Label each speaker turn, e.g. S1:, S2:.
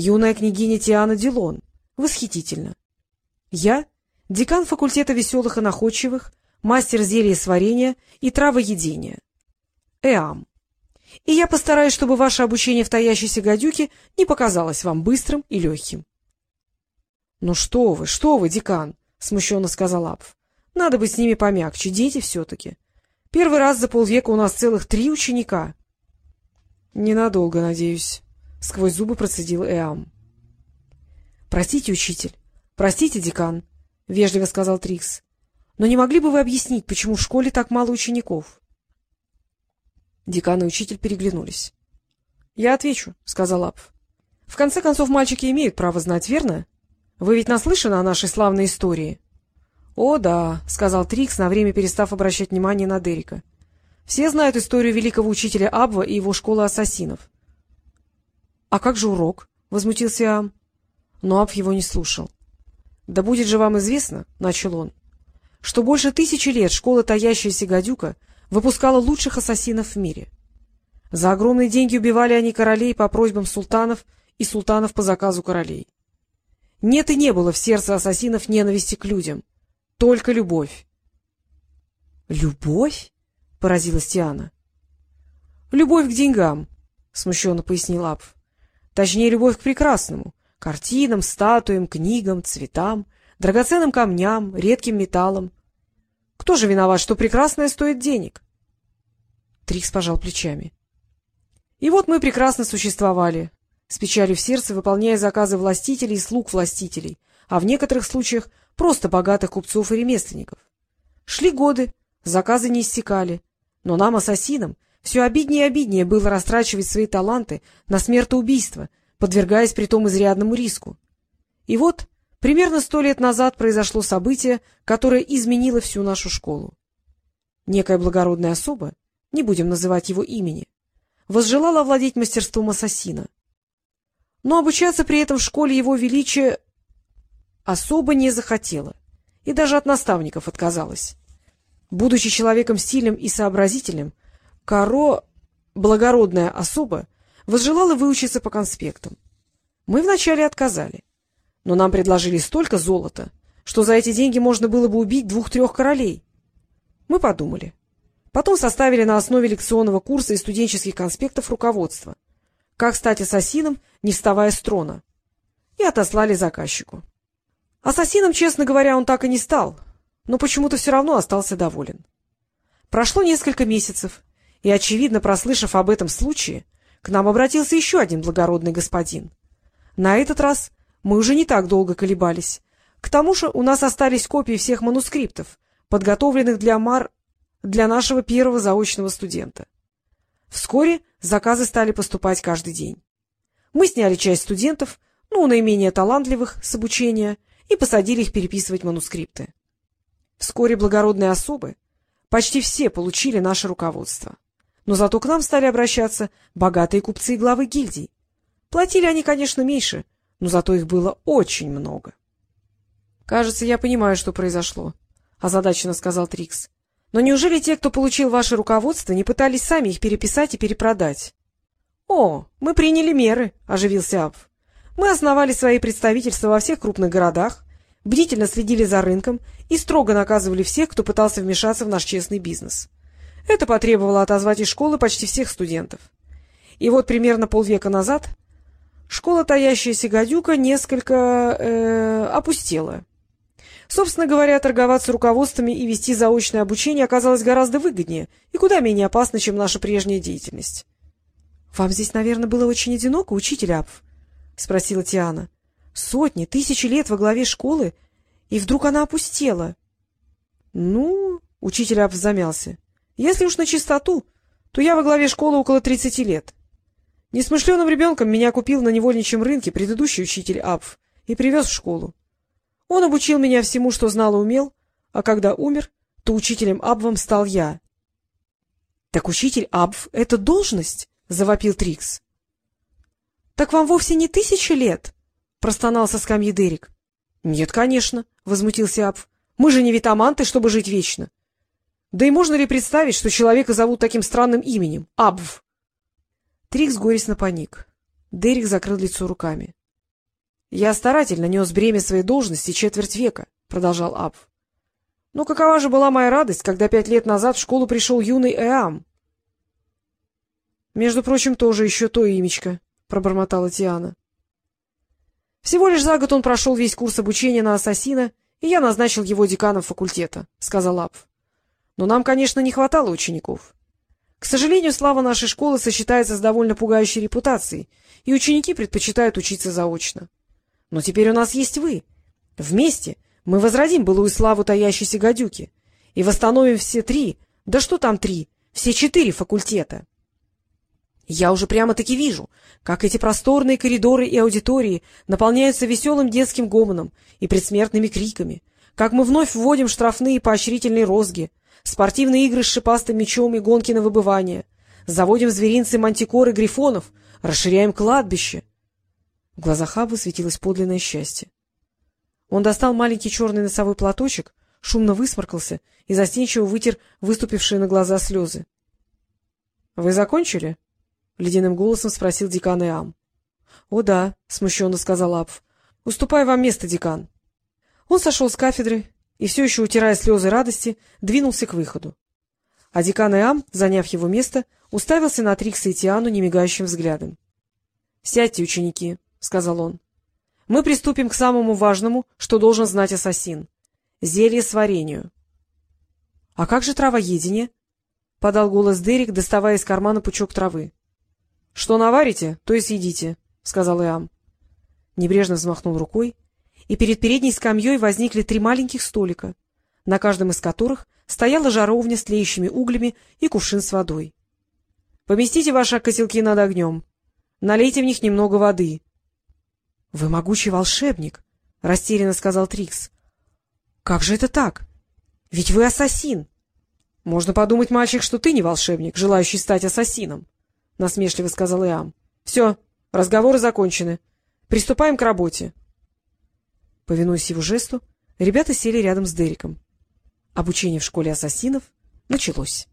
S1: Юная княгиня Тиана Дилон. Восхитительно. Я — декан факультета веселых и находчивых, мастер зелья сварения и травоедения. Эам. И я постараюсь, чтобы ваше обучение в таящейся гадюке не показалось вам быстрым и легким. — Ну что вы, что вы, декан, — смущенно сказал Апф. — Надо быть с ними помягче, дети все-таки. Первый раз за полвека у нас целых три ученика. — Ненадолго, надеюсь, — сквозь зубы процедил Эам. — Простите, учитель, простите, декан, — вежливо сказал Трикс. — Но не могли бы вы объяснить, почему в школе так мало учеников? Декан и учитель переглянулись. — Я отвечу, — сказал Апф. — В конце концов, мальчики имеют право знать, верно? Вы ведь наслышаны о нашей славной истории? — О, да, — сказал Трикс, на время перестав обращать внимание на Дерека. — Все знают историю великого учителя Абва и его школы ассасинов. — А как же урок? — возмутился Ам. Но Абв его не слушал. — Да будет же вам известно, — начал он, — что больше тысячи лет школа «Таящаяся гадюка» выпускала лучших ассасинов в мире. За огромные деньги убивали они королей по просьбам султанов и султанов по заказу королей. Нет и не было в сердце ассасинов ненависти к людям, только любовь. — Любовь? — поразилась Тиана. — Любовь к деньгам, — смущенно пояснил Апф. — Точнее, любовь к прекрасному, картинам, статуям, книгам, цветам, драгоценным камням, редким металлам. Кто же виноват, что прекрасное стоит денег? Трикс пожал плечами. И вот мы прекрасно существовали, с печалью в сердце выполняя заказы властителей и слуг властителей, а в некоторых случаях просто богатых купцов и ремесленников. Шли годы, заказы не иссякали, но нам, ассасинам, все обиднее и обиднее было растрачивать свои таланты на смертоубийство, подвергаясь притом изрядному риску. И вот примерно сто лет назад произошло событие, которое изменило всю нашу школу. Некая благородная особа, не будем называть его имени, возжелала овладеть мастерством ассасина. Но обучаться при этом в школе его величия особо не захотела и даже от наставников отказалась. Будучи человеком сильным и сообразительным, Каро, благородная особа, возжелала выучиться по конспектам. Мы вначале отказали, но нам предложили столько золота, что за эти деньги можно было бы убить двух-трех королей. Мы подумали. Потом составили на основе лекционного курса и студенческих конспектов руководство. Как стать ассасином, не вставая с трона. И отослали заказчику. Ассасином, честно говоря, он так и не стал, но почему-то все равно остался доволен. Прошло несколько месяцев, и, очевидно, прослышав об этом случае, к нам обратился еще один благородный господин. На этот раз мы уже не так долго колебались. К тому же у нас остались копии всех манускриптов, подготовленных для Мар для нашего первого заочного студента. Вскоре заказы стали поступать каждый день. Мы сняли часть студентов, ну, наименее талантливых, с обучения, и посадили их переписывать манускрипты. Вскоре благородные особы, почти все получили наше руководство но зато к нам стали обращаться богатые купцы и главы гильдий. Платили они, конечно, меньше, но зато их было очень много. — Кажется, я понимаю, что произошло, — озадаченно сказал Трикс. — Но неужели те, кто получил ваше руководство, не пытались сами их переписать и перепродать? — О, мы приняли меры, — оживился Апф. — Мы основали свои представительства во всех крупных городах, бдительно следили за рынком и строго наказывали всех, кто пытался вмешаться в наш честный бизнес. Это потребовало отозвать из школы почти всех студентов. И вот примерно полвека назад школа «Таящаяся гадюка» несколько э, опустела. Собственно говоря, торговаться руководствами и вести заочное обучение оказалось гораздо выгоднее и куда менее опасно, чем наша прежняя деятельность. — Вам здесь, наверное, было очень одиноко, учитель Апф? — спросила Тиана. — Сотни, тысячи лет во главе школы, и вдруг она опустела. — Ну, — учитель Апф замялся. Если уж на чистоту, то я во главе школы около тридцати лет. Несмышленым ребенком меня купил на невольничьем рынке предыдущий учитель Апф и привез в школу. Он обучил меня всему, что знал и умел, а когда умер, то учителем Абвом стал я. — Так учитель Абв — это должность? — завопил Трикс. — Так вам вовсе не тысячи лет? — простонал со скамьи Дерек. — Нет, конечно, — возмутился Абв. — Мы же не витаманты, чтобы жить вечно. Да и можно ли представить, что человека зовут таким странным именем — Абв? Трикс горестно паник. Дерек закрыл лицо руками. — Я старательно нес бремя своей должности четверть века, — продолжал Апф. — Но какова же была моя радость, когда пять лет назад в школу пришел юный Эам? — Между прочим, тоже еще то имечко, — пробормотала Тиана. — Всего лишь за год он прошел весь курс обучения на ассасина, и я назначил его деканом факультета, — сказал Апф. — Но нам, конечно, не хватало учеников. К сожалению, слава нашей школы сочетается с довольно пугающей репутацией, и ученики предпочитают учиться заочно. Но теперь у нас есть вы. Вместе мы возродим былую славу таящейся гадюки и восстановим все три, да что там три, все четыре факультета. Я уже прямо-таки вижу, как эти просторные коридоры и аудитории наполняются веселым детским гомоном и предсмертными криками, как мы вновь вводим штрафные поощрительные розги, спортивные игры с шипастым мечом и гонки на выбывание, заводим зверинцы мантикор и грифонов, расширяем кладбище. В глазах Абы светилось подлинное счастье. Он достал маленький черный носовой платочек, шумно высморкался и застенчиво вытер выступившие на глаза слезы. — Вы закончили? — ледяным голосом спросил декан Иам. — О да, — смущенно сказал Апф. — Уступай вам место, декан. Он сошел с кафедры и, все еще утирая слезы радости, двинулся к выходу. А декан Иам, заняв его место, уставился на Трикса и Тиану немигающим взглядом. — Сядьте, ученики, — сказал он. — Мы приступим к самому важному, что должен знать ассасин — зелье сварению. — А как же травоедение? — подал голос Дерек, доставая из кармана пучок травы. — Что наварите, то и съедите, — сказал Иам. Небрежно взмахнул рукой, и перед передней скамьей возникли три маленьких столика, на каждом из которых стояла жаровня с тлеющими углями и кувшин с водой. — Поместите ваши котелки над огнем. Налейте в них немного воды. — Вы могучий волшебник, — растерянно сказал Трикс. — Как же это так? Ведь вы ассасин. — Можно подумать, мальчик, что ты не волшебник, желающий стать ассасином. — насмешливо сказал Иам. — Все, разговоры закончены. Приступаем к работе. Повинуясь его жесту, ребята сели рядом с Дериком. Обучение в школе ассасинов началось.